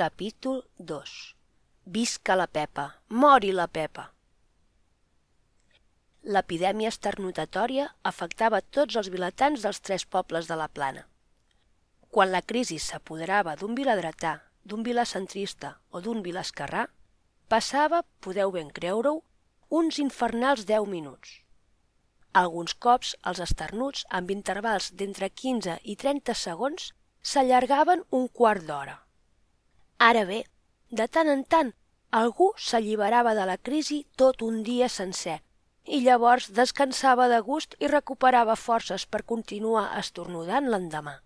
Capítol 2 Visca la Pepa! Mori la Pepa! L'epidèmia esternutatòria afectava tots els vilatans dels tres pobles de la plana. Quan la crisi s'apoderava d'un viladretà, d'un vilacentrista o d'un vilascarrà, passava, podeu ben creure-ho, uns infernals deu minuts. Alguns cops els esternuts, amb intervals d'entre 15 i 30 segons, s'allargaven un quart d'hora. Ara bé, de tant en tant, algú s'alliberava de la crisi tot un dia sencer i llavors descansava de gust i recuperava forces per continuar estornudant l'endemà.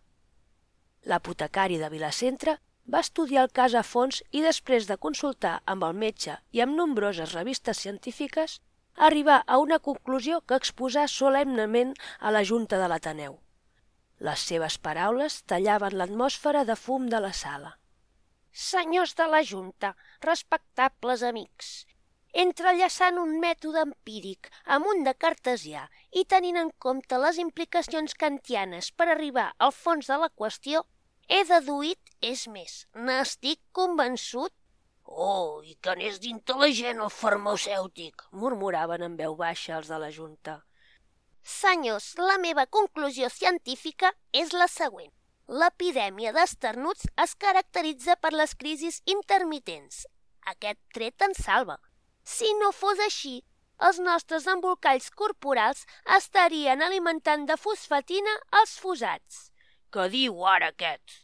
L'apotecari de Vilacentre va estudiar el cas a fons i després de consultar amb el metge i amb nombroses revistes científiques, arribar a una conclusió que exposà solemnement a la Junta de l'Ateneu. Les seves paraules tallaven l'atmosfera de fum de la sala. Senyors de la Junta, respectables amics, entrellaçant un mètode empíric amb un de cartesià i tenint en compte les implicacions kantianes per arribar al fons de la qüestió, he deduït, és més, n'estic convençut Oh, i que n'és d'intel·ligent el farmacèutic, murmuraven en veu baixa els de la Junta. Senyors, la meva conclusió científica és la següent. L'epidèmia d'esternuts es caracteritza per les crisis intermitents. Aquest tret en salva. Si no fos així, els nostres embolcalls corporals estarien alimentant de fosfatina els fusats. Què diu ara aquest?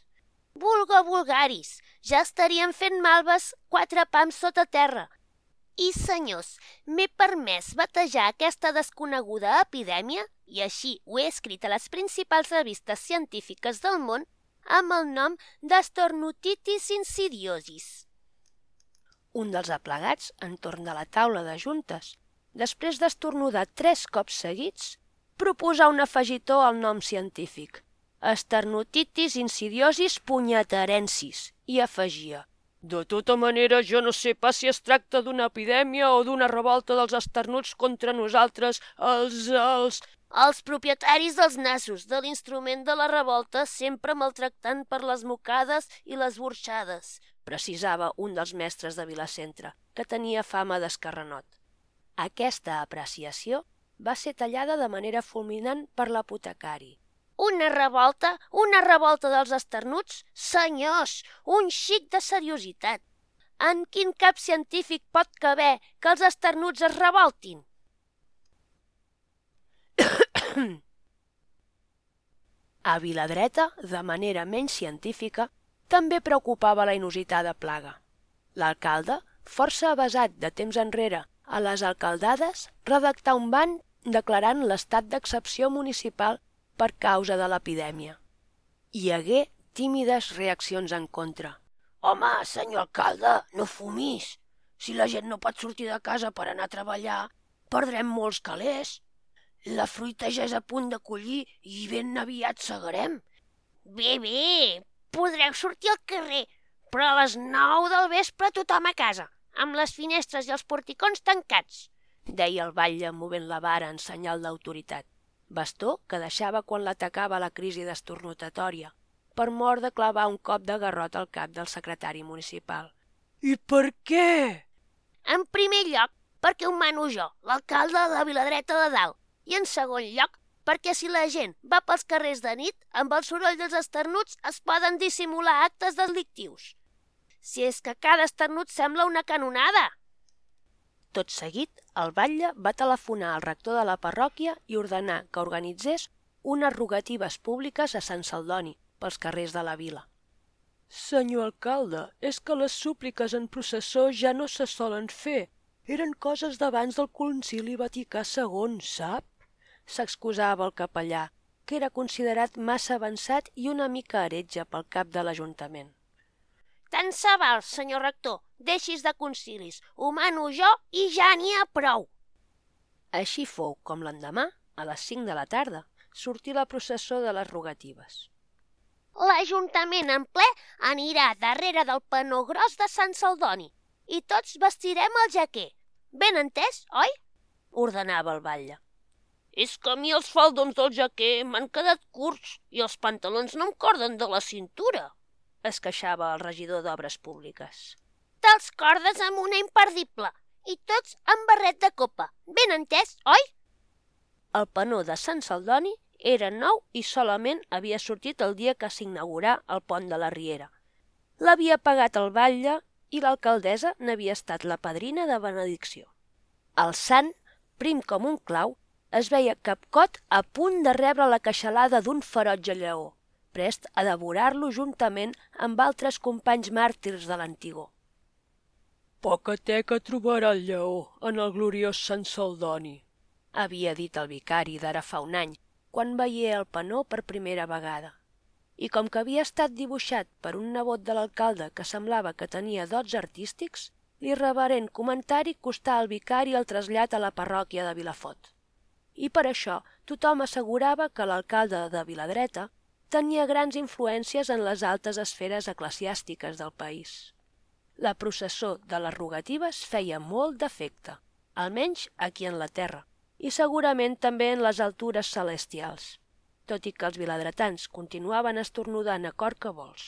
Vulga vulgaris, ja estarien fent malves quatre pams sota terra. I, senyors, m'he permès batejar aquesta desconeguda epidèmia i així ho he escrit a les principals revistes científiques del món amb el nom d'Astornotitis insidiosis. Un dels aplegats, entorn de la taula de juntes, després d'estornudar tres cops seguits, proposà un afegitó al nom científic, Esternotitis insidiosis punyaterensis, i afegia de tota manera, jo no sé pas si es tracta d'una epidèmia o d'una revolta dels esternuts contra nosaltres, els... els... Els propietaris dels nassos, de l'instrument de la revolta, sempre maltractant per les mocades i les burxades, precisava un dels mestres de Vilacentre, que tenia fama d'escarrenot. Aquesta apreciació va ser tallada de manera fulminant per l'apotecari. Una revolta, una revolta dels esternuts? Senyors, un xic de seriositat. En quin cap científic pot caber que els esternuts es revoltin? A Viladreta, de manera menys científica, també preocupava la inusitada plaga. L'alcalde, força avasat de temps enrere a les alcaldades, redactà un ban declarant l'estat d'excepció municipal per causa de l'epidèmia. Hi hagué tímides reaccions en contra. Home, senyor alcalde, no fumis. Si la gent no pot sortir de casa per anar a treballar, perdrem molts calés. La fruita ja és a punt de collir i ben aviat segarem. Bé, bé, podreu sortir al carrer, però a les nou del vespre tothom a casa, amb les finestres i els porticons tancats, deia el batlle movent la vara en senyal d'autoritat. Bastó que deixava quan l'atacava la crisi d'estornotatòria, per mort de clavar un cop de garrot al cap del secretari municipal. I per què? En primer lloc, perquè ho mano jo, l'alcalde de la Viladreta de Dalt, i en segon lloc, perquè si la gent va pels carrers de nit, amb el soroll dels esternuts es poden dissimular actes delictius. Si és que cada esternut sembla una canonada. Tot seguit, el batlle va telefonar al rector de la parròquia i ordenar que organitzés unes rogatives públiques a Sant Saldoni, pels carrers de la vila. Senyor alcalde, és que les súpliques en processó ja no se solen fer. Eren coses d'abans del concili Vaticà II, sap? S'excusava el capellà, que era considerat massa avançat i una mica heretge pel cap de l'Ajuntament. Tant se val, senyor rector, deixis de concilis, ho mano jo i ja n'hi ha prou. Així fou com l'endemà, a les cinc de la tarda, sortí la processó de les rogatives. L'Ajuntament en ple anirà darrere del panó gros de Sant Saldoni i tots vestirem el jaquer. Ben entès, oi? ordenava el batlle. És que a mi els faldons del jaquer m'han quedat curts i els pantalons no em corden de la cintura. es queixava el regidor d'Obres Públiques. Te'ls cordes amb una imperdible i tots amb barret de copa. Ben entès, oi? El penó de Sant Saldoni era nou i solament havia sortit el dia que s'inaugurà el pont de la Riera. L'havia pagat el batlle i l'alcaldessa n'havia estat la padrina de benedicció. El sant, prim com un clau, es veia capcot a punt de rebre la queixalada d'un ferotge lleó, prest a devorar-lo juntament amb altres companys màrtirs de l'antigó. Poca teca trobarà el lleó en el gloriós Sant Saldoni, havia dit el vicari d'ara fa un any, quan veié el penó per primera vegada. I com que havia estat dibuixat per un nebot de l'alcalde que semblava que tenia dots artístics, l'irreverent comentari costà al vicari el trasllat a la parròquia de Vilafot. I per això tothom assegurava que l'alcalde de Viladreta tenia grans influències en les altes esferes eclesiàstiques del país. La processó de les rogatives feia molt d'efecte, almenys aquí en la terra, i segurament també en les altures celestials, tot i que els viladretans continuaven estornudant a cor que vols.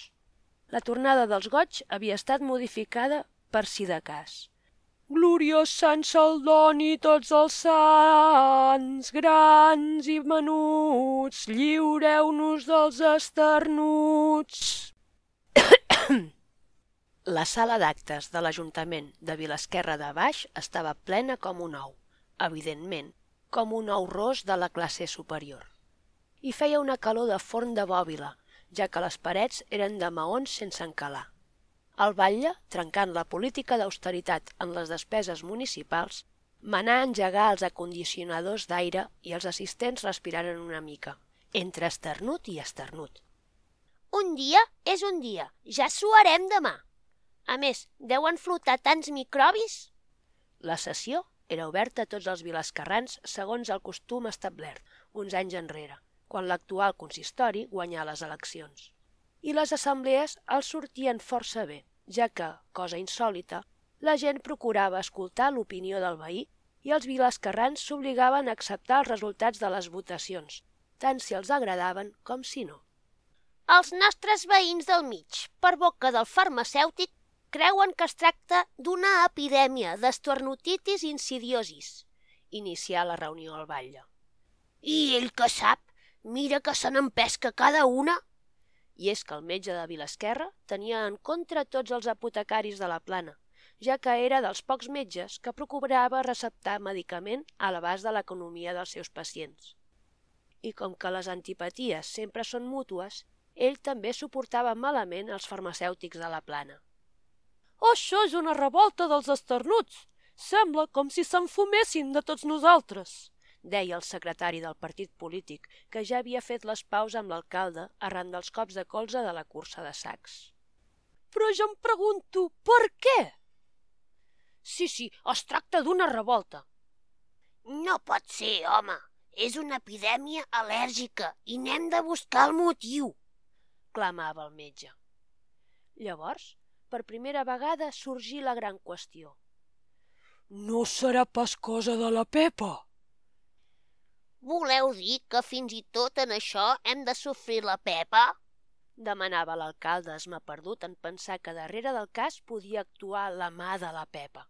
La tornada dels goig havia estat modificada per si de cas. Gloriós Sant Saldoni, tots els sants, grans i menuts, lliureu-nos dels esternuts. La sala d'actes de l'Ajuntament de Vilasquerra de Baix estava plena com un ou. Evidentment, com un ou ros de la classe superior. I feia una calor de forn de bòbila, ja que les parets eren de maons sense encalar. El batlle, trencant la política d'austeritat en les despeses municipals, manà engegar els acondicionadors d'aire i els assistents respiraren una mica, entre esternut i esternut. Un dia és un dia, ja suarem demà. A més, deuen flotar tants microbis. La sessió era oberta a tots els vilascarrans segons el costum establert, uns anys enrere, quan l'actual consistori guanyà les eleccions. I les assemblees els sortien força bé, ja que, cosa insòlita, la gent procurava escoltar l'opinió del veí i els vilascarrans s'obligaven a acceptar els resultats de les votacions, tant si els agradaven com si no. Els nostres veïns del mig, per boca del farmacèutic, creuen que es tracta d'una epidèmia d'estornotitis insidiosis, inicià la reunió al batlle. I ell que sap, mira que se n'empesca cada una. I és que el metge de Vilasquerra tenia en contra tots els apotecaris de la plana, ja que era dels pocs metges que procurava receptar medicament a l'abast de l'economia dels seus pacients. I com que les antipaties sempre són mútues, ell també suportava malament els farmacèutics de la plana. Això és una revolta dels esternuts. Sembla com si s'enfumessin de tots nosaltres, deia el secretari del partit polític, que ja havia fet les paus amb l'alcalde arran dels cops de colze de la cursa de sacs. Però jo em pregunto, per què? Sí, sí, es tracta d'una revolta. No pot ser, home. És una epidèmia al·lèrgica i n'hem de buscar el motiu, clamava el metge. Llavors, per primera vegada sorgí la gran qüestió. No serà pas cosa de la Pepa? Voleu dir que fins i tot en això hem de sofrir la Pepa? Demanava l'alcalde esma perdut en pensar que darrere del cas podia actuar la mà de la Pepa.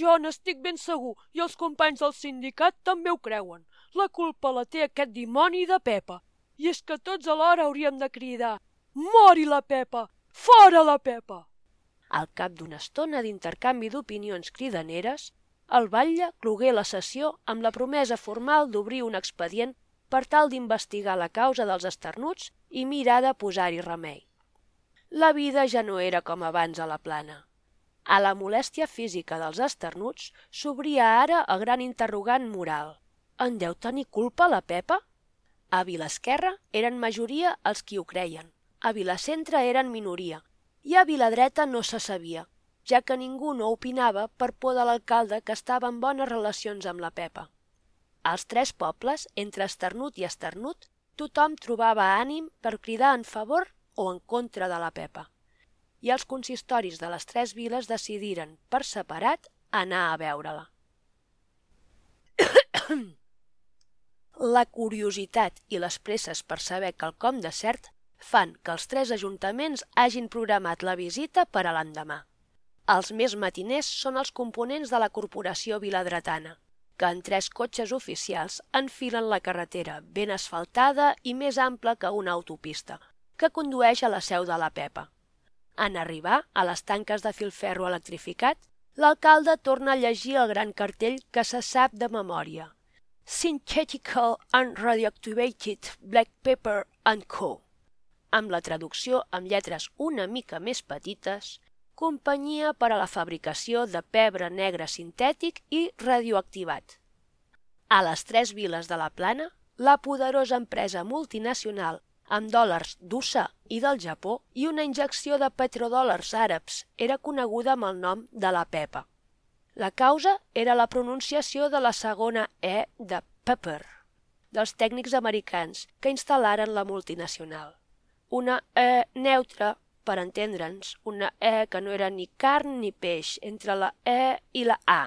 Jo n'estic ben segur i els companys del sindicat també ho creuen. La culpa la té aquest dimoni de Pepa. I és que tots alhora hauríem de cridar «Mori la Pepa! Fora la Pepa! Al cap d'una estona d'intercanvi d'opinions cridaneres, el batlle clogué la sessió amb la promesa formal d'obrir un expedient per tal d'investigar la causa dels esternuts i mirar de posar-hi remei. La vida ja no era com abans a la plana. A la molèstia física dels esternuts s'obria ara el gran interrogant moral. En deu tenir culpa la Pepa? A Vilasquerra eren majoria els qui ho creien. A Vilacentre eren minoria i a Viladreta no se sabia, ja que ningú no opinava per por de l'alcalde que estava en bones relacions amb la Pepa. Als tres pobles, entre Esternut i Esternut, tothom trobava ànim per cridar en favor o en contra de la Pepa. I els consistoris de les tres viles decidiren, per separat, anar a veure-la. la curiositat i les presses per saber quelcom de cert fan que els tres ajuntaments hagin programat la visita per a l'endemà. Els més matiners són els components de la Corporació Viladretana, que en tres cotxes oficials enfilen la carretera ben asfaltada i més ampla que una autopista, que condueix a la seu de la Pepa. En arribar a les tanques de filferro electrificat, l'alcalde torna a llegir el gran cartell que se sap de memòria. Synthetical and Radioactivated Black Pepper and Co. Amb la traducció amb lletres una mica més petites, companyia per a la fabricació de pebre negre sintètic i radioactivat. A les tres viles de la Plana, la poderosa empresa multinacional amb dòlars d'USA i del Japó i una injecció de petrodòlars àrabs era coneguda amb el nom de la Pepa. La causa era la pronunciació de la segona E de Pepper, dels tècnics americans que instal·laren la multinacional. Una E neutra, per entendre'ns, una E que no era ni carn ni peix entre la E i la A.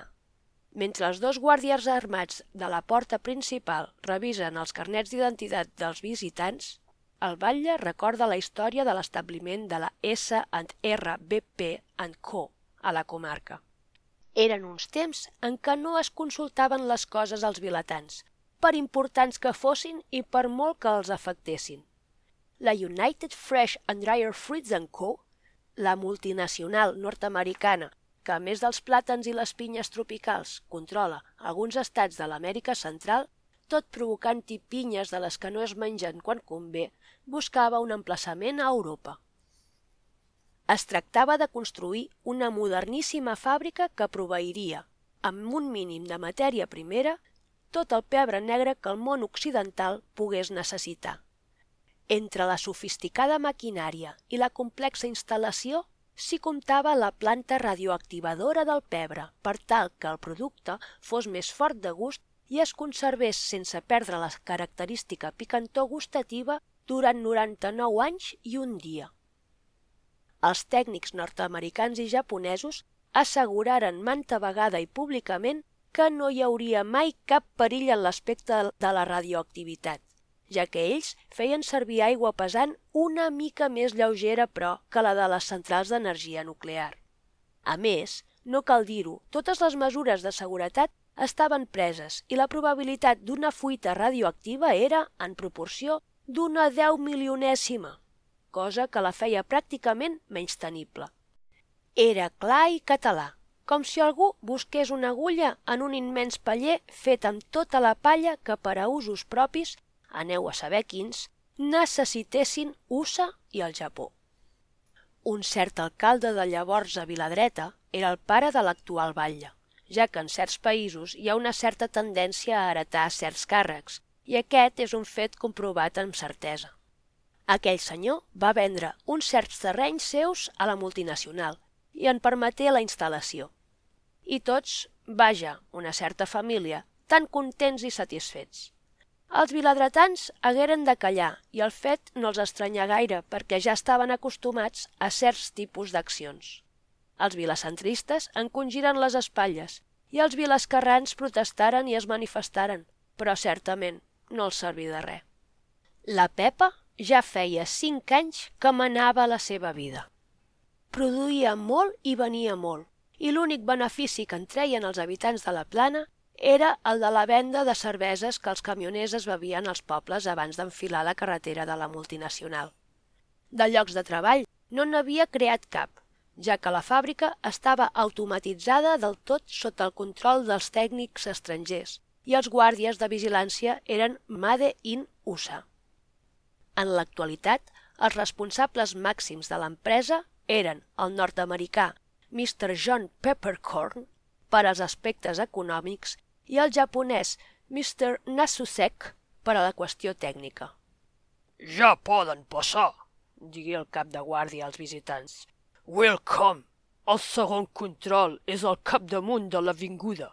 Mentre els dos guàrdies armats de la porta principal revisen els carnets d'identitat dels visitants, el batlle recorda la història de l'establiment de la S&RBP Co. a la comarca. Eren uns temps en què no es consultaven les coses als vilatans, per importants que fossin i per molt que els afectessin. La United Fresh and Dryer Fruits Co., la multinacional nord-americana que a més dels plàtans i les pinyes tropicals controla alguns estats de l'Amèrica Central, tot provocant-hi pinyes de les que no es mengen quan convé, buscava un emplaçament a Europa. Es tractava de construir una moderníssima fàbrica que proveiria, amb un mínim de matèria primera, tot el pebre negre que el món occidental pogués necessitar. Entre la sofisticada maquinària i la complexa instal·lació s'hi comptava la planta radioactivadora del pebre per tal que el producte fos més fort de gust i es conservés sense perdre la característica picantor gustativa durant 99 anys i un dia. Els tècnics nord-americans i japonesos asseguraren manta vegada i públicament que no hi hauria mai cap perill en l'aspecte de la radioactivitat, ja que ells feien servir aigua pesant una mica més lleugera, però, que la de les centrals d'energia nuclear. A més, no cal dir-ho, totes les mesures de seguretat estaven preses i la probabilitat d'una fuita radioactiva era, en proporció, d'una deu milionèsima, cosa que la feia pràcticament menys tenible. Era clar i català, com si algú busqués una agulla en un immens paller fet amb tota la palla que per a usos propis, aneu a saber quins, necessitessin USA i el Japó. Un cert alcalde de llavors a Viladreta era el pare de l'actual batlle ja que en certs països hi ha una certa tendència a heretar certs càrrecs, i aquest és un fet comprovat amb certesa. Aquell senyor va vendre uns certs terrenys seus a la multinacional i en permeté la instal·lació. I tots, vaja, una certa família, tan contents i satisfets. Els viladretans hagueren de callar i el fet no els estranya gaire perquè ja estaven acostumats a certs tipus d'accions. Els vilacentristes encongiren les espatlles i els vilascarrans protestaren i es manifestaren, però certament no els serví de res. La Pepa ja feia cinc anys que manava la seva vida. Produïa molt i venia molt, i l'únic benefici que en treien els habitants de la plana era el de la venda de cerveses que els camioners es bevien als pobles abans d'enfilar la carretera de la multinacional. De llocs de treball no n'havia creat cap, ja que la fàbrica estava automatitzada del tot sota el control dels tècnics estrangers i els guàrdies de vigilància eren Made in USA. En l'actualitat, els responsables màxims de l'empresa eren el nord-americà Mr. John Peppercorn per als aspectes econòmics i el japonès Mr. Nasusek per a la qüestió tècnica. Ja poden passar, digué el cap de guàrdia als visitants. Welcome! El segon control és al capdamunt de l'avinguda.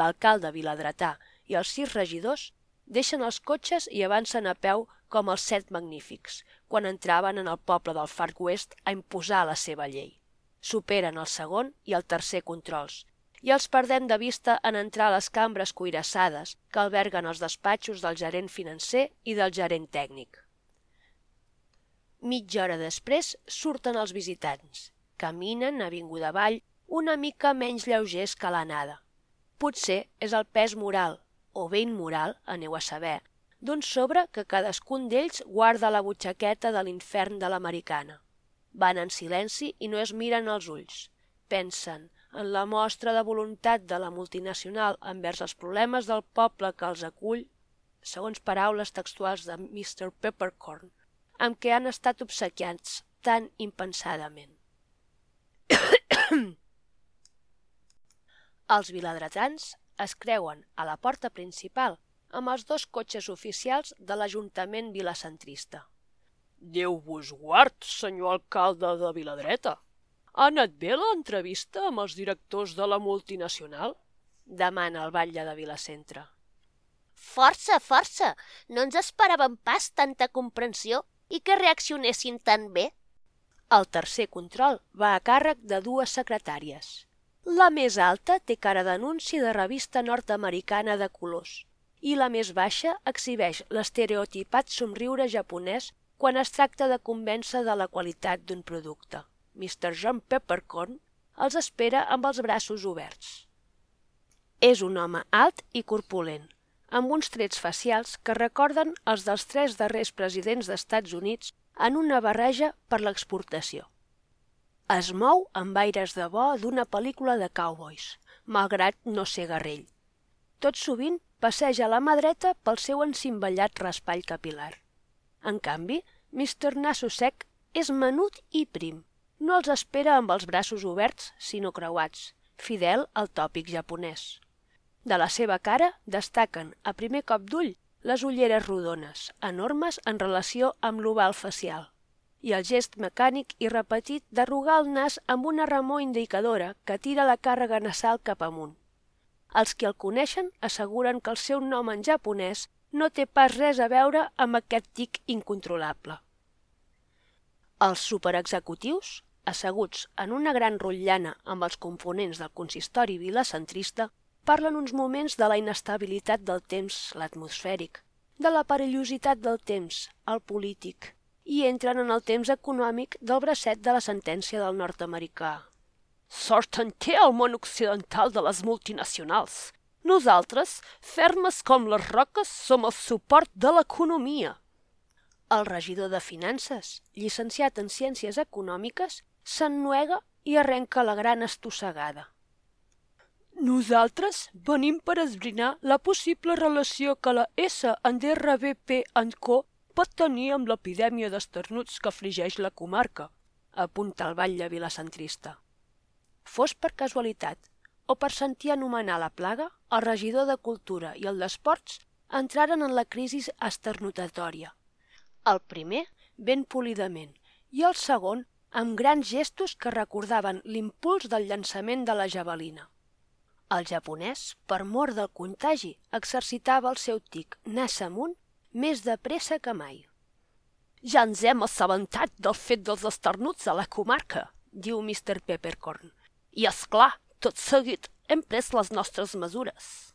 L'alcalde Viladretà i els sis regidors deixen els cotxes i avancen a peu com els set magnífics, quan entraven en el poble del Far West a imposar la seva llei. Superen el segon i el tercer controls, i els perdem de vista en entrar a les cambres cuirassades que alberguen els despatxos del gerent financer i del gerent tècnic. Mitja hora després surten els visitants. Caminen avinguda avall una mica menys lleugers que l'anada. Potser és el pes moral, o bé immoral, aneu a saber, d'un sobre que cadascun d'ells guarda la butxaqueta de l'infern de l'americana. Van en silenci i no es miren als ulls. Pensen en la mostra de voluntat de la multinacional envers els problemes del poble que els acull, segons paraules textuals de Mr. Peppercorn, amb què han estat obsequiats tan impensadament. els viladretans es creuen a la porta principal amb els dos cotxes oficials de l'Ajuntament vilacentrista. Déu vos guard, senyor alcalde de Viladreta. Ha anat bé l'entrevista amb els directors de la multinacional? Demana el batlle de Vilacentre. Força, força! No ens esperàvem pas tanta comprensió i que reaccionessin tan bé. El tercer control va a càrrec de dues secretàries. La més alta té cara d'anunci de revista nord-americana de colors i la més baixa exhibeix l'estereotipat somriure japonès quan es tracta de convèncer de la qualitat d'un producte. Mr. John Peppercorn els espera amb els braços oberts. És un home alt i corpulent, amb uns trets facials que recorden els dels tres darrers presidents d'Estats Units en una barreja per l'exportació. Es mou amb aires de bo d'una pel·lícula de cowboys, malgrat no ser garrell. Tot sovint passeja la mà dreta pel seu encimballat raspall capilar. En canvi, Mr. Nasusek és menut i prim. No els espera amb els braços oberts, sinó creuats, fidel al tòpic japonès. De la seva cara destaquen, a primer cop d'ull, les ulleres rodones, enormes en relació amb l'oval facial, i el gest mecànic i repetit d'arrugar el nas amb una remor indicadora que tira la càrrega nasal cap amunt. Els que el coneixen asseguren que el seu nom en japonès no té pas res a veure amb aquest tic incontrolable. Els superexecutius, asseguts en una gran rotllana amb els components del consistori vilacentrista, parlen uns moments de la inestabilitat del temps, l'atmosfèric, de la perillositat del temps, el polític, i entren en el temps econòmic del bracet de la sentència del nord-americà. Sort en té el món occidental de les multinacionals. Nosaltres, fermes com les roques, som el suport de l'economia. El regidor de Finances, llicenciat en Ciències Econòmiques, s'ennuega i arrenca la gran estossegada. Nosaltres venim per esbrinar la possible relació que la S en DRBP en Co pot tenir amb l'epidèmia d'esternuts que afligeix la comarca, apunta el batlle vilacentrista. Fos per casualitat o per sentir anomenar la plaga, el regidor de Cultura i el d'Esports entraren en la crisi esternutatòria. El primer, ben polidament, i el segon, amb grans gestos que recordaven l'impuls del llançament de la javelina. El japonès, per mort del contagi, exercitava el seu tic nas amunt més de pressa que mai. Ja ens hem assabentat del fet dels esternuts a la comarca, diu Mr. Peppercorn. I, és clar, tot seguit hem pres les nostres mesures.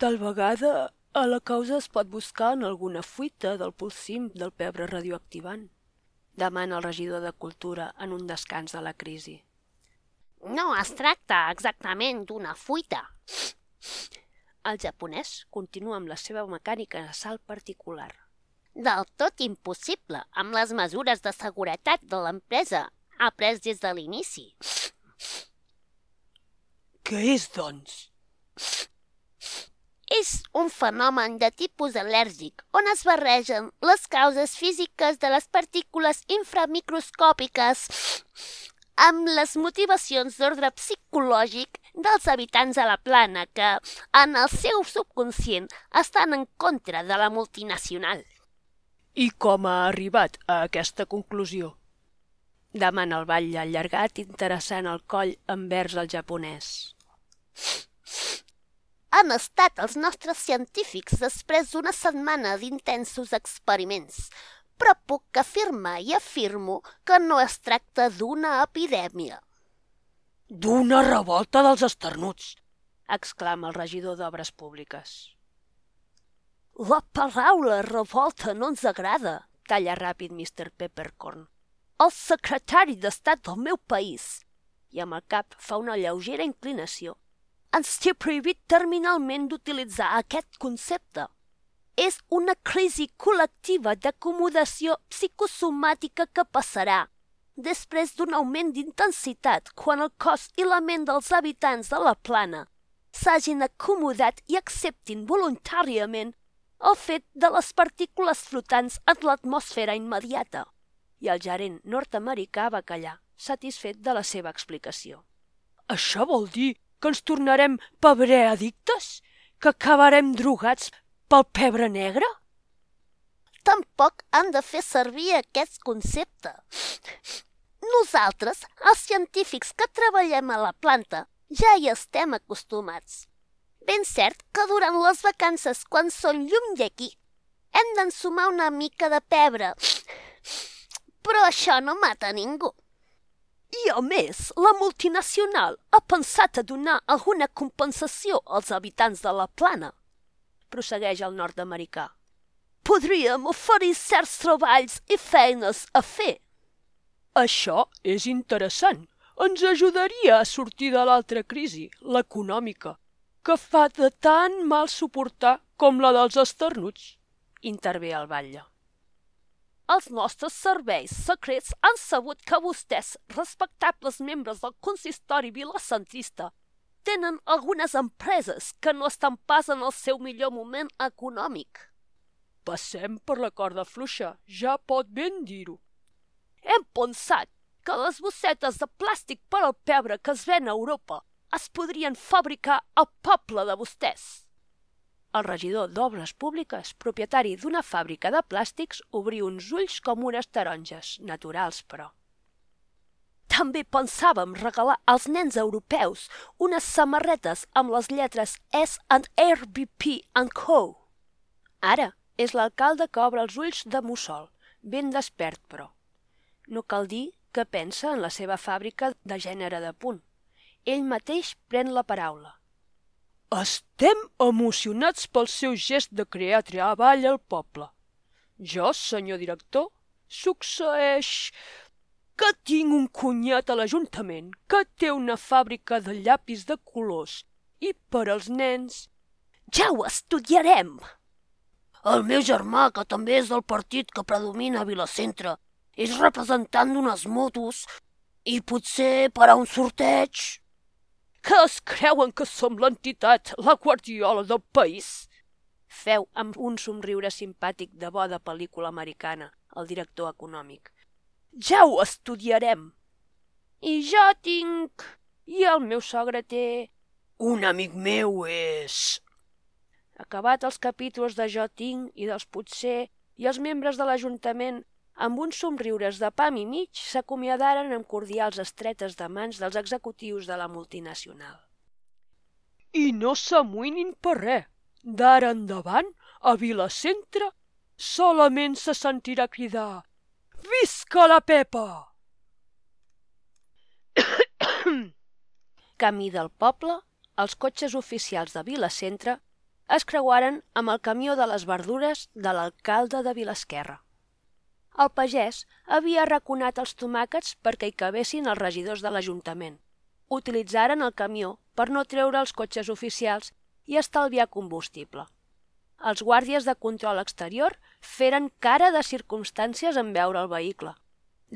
Tal vegada a la causa es pot buscar en alguna fuita del pulsim del pebre radioactivant, demana el regidor de Cultura en un descans de la crisi. No es tracta exactament d'una fuita. El japonès continua amb la seva mecànica nasal particular. Del tot impossible, amb les mesures de seguretat de l'empresa ha pres des de l'inici. Què és, doncs? És un fenomen de tipus al·lèrgic on es barregen les causes físiques de les partícules inframicroscòpiques amb les motivacions d'ordre psicològic dels habitants de la plana que, en el seu subconscient, estan en contra de la multinacional. I com ha arribat a aquesta conclusió? Demana el ball allargat interessant el coll envers el japonès. Han estat els nostres científics després d'una setmana d'intensos experiments, però puc afirmar i afirmo que no es tracta d'una epidèmia. D'una revolta dels esternuts, exclama el regidor d'Obres Públiques. La paraula revolta no ens agrada, talla ràpid Mr. Peppercorn. El secretari d'estat del meu país, i amb el cap fa una lleugera inclinació, ens té prohibit terminalment d'utilitzar aquest concepte. És una crisi col·lectiva d'acomodació psicosomàtica que passarà després d'un augment d'intensitat quan el cos i la ment dels habitants de la plana s'hagin acomodat i acceptin voluntàriament el fet de les partícules flotants en l'atmosfera immediata. I el gerent nord-americà va callar, satisfet de la seva explicació. Això vol dir que ens tornarem pebre addictes? Que acabarem drogats pel pebre negre? Tampoc han de fer servir aquest concepte. Nosaltres, els científics que treballem a la planta, ja hi estem acostumats. Ben cert que durant les vacances, quan són llum d'aquí, hem d'ensumar una mica de pebre. Però això no mata ningú. I a més, la multinacional ha pensat a donar alguna compensació als habitants de la plana, prossegueix el nord-americà. Podríem oferir certs treballs i feines a fer. Això és interessant. Ens ajudaria a sortir de l'altra crisi, l'econòmica, que fa de tan mal suportar com la dels esternuts, intervé el batlle. Els nostres serveis secrets han sabut que vostès, respectables membres del consistori vilacentrista, tenen algunes empreses que no estan pas en el seu millor moment econòmic. Passem per la corda fluixa, ja pot ben dir-ho. Hem pensat que les bossetes de plàstic per al pebre que es ven a Europa es podrien fabricar al poble de vostès. El regidor d'Obres Públiques, propietari d'una fàbrica de plàstics, obrí uns ulls com unes taronges, naturals però. També pensàvem regalar als nens europeus unes samarretes amb les lletres S and RBP and Co. Ara és l'alcalde que obre els ulls de mussol, ben despert però. No cal dir que pensa en la seva fàbrica de gènere de punt. Ell mateix pren la paraula. Estem emocionats pel seu gest de crear treball al poble. Jo, senyor director, succeeix que tinc un cunyat a l'Ajuntament que té una fàbrica de llapis de colors i per als nens... Ja ho estudiarem! El meu germà, que també és del partit que predomina a Vilacentre, és representant d'unes motos i potser per a un sorteig. Que es creuen que som l'entitat, la guardiola del país? Feu amb un somriure simpàtic de bo de pel·lícula americana, el director econòmic. Ja ho estudiarem. I jo tinc... I el meu sogre té... Un amic meu és... Acabat els capítols de Jo tinc i dels potser i els membres de l'Ajuntament amb uns somriures de pam i mig, s'acomiadaren amb cordials estretes de mans dels executius de la multinacional. I no s'amoïnin per res. D'ara endavant, a Vilacentre, solament se sentirà cridar «Visca la Pepa!» Camí del poble, els cotxes oficials de Vilacentre es creuaren amb el camió de les verdures de l'alcalde de Vilasquerra. El pagès havia raconat els tomàquets perquè hi cabessin els regidors de l'Ajuntament. Utilitzaren el camió per no treure els cotxes oficials i estalviar combustible. Els guàrdies de control exterior feren cara de circumstàncies en veure el vehicle.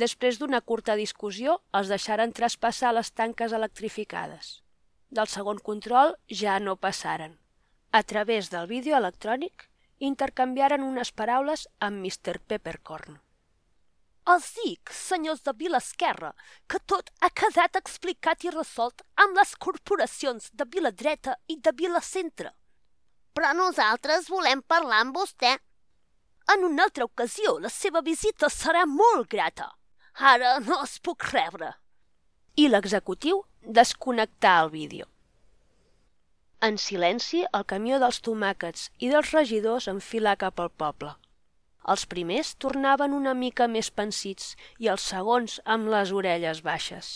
Després d'una curta discussió, els deixaren traspassar les tanques electrificades. Del segon control ja no passaren. A través del vídeo electrònic, intercanviaren unes paraules amb Mr. Peppercorn. Els dic, senyors de Vilasquerra, que tot ha quedat explicat i resolt amb les corporacions de Viladreta i de Vilacentre. Però nosaltres volem parlar amb vostè. En una altra ocasió la seva visita serà molt grata. Ara no es puc rebre. I l'executiu desconnectà el vídeo. En silenci, el camió dels tomàquets i dels regidors enfilà cap al poble. Els primers tornaven una mica més pensits i els segons amb les orelles baixes.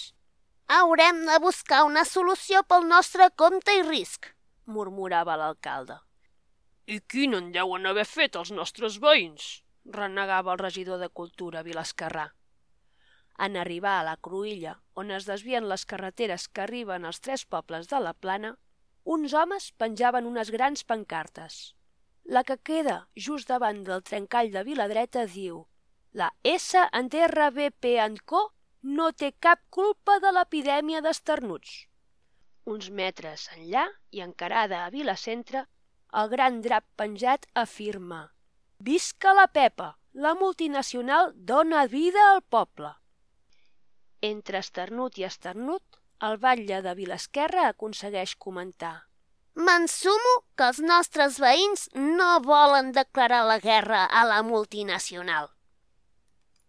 Haurem de buscar una solució pel nostre compte i risc, murmurava l'alcalde. I quin en deuen haver fet els nostres veïns? renegava el regidor de Cultura, Vilascarrà. En arribar a la Cruïlla, on es desvien les carreteres que arriben als tres pobles de la Plana, uns homes penjaven unes grans pancartes. La que queda just davant del trencall de Viladreta diu «La S en TRBP en Co no té cap culpa de l'epidèmia d'esternuts». Uns metres enllà i encarada a Vilacentre, el gran drap penjat afirma «Visca la Pepa! La multinacional dona vida al poble!» Entre esternut i esternut, el batlle de Vilasquerra aconsegueix comentar M'ensumo que els nostres veïns no volen declarar la guerra a la multinacional.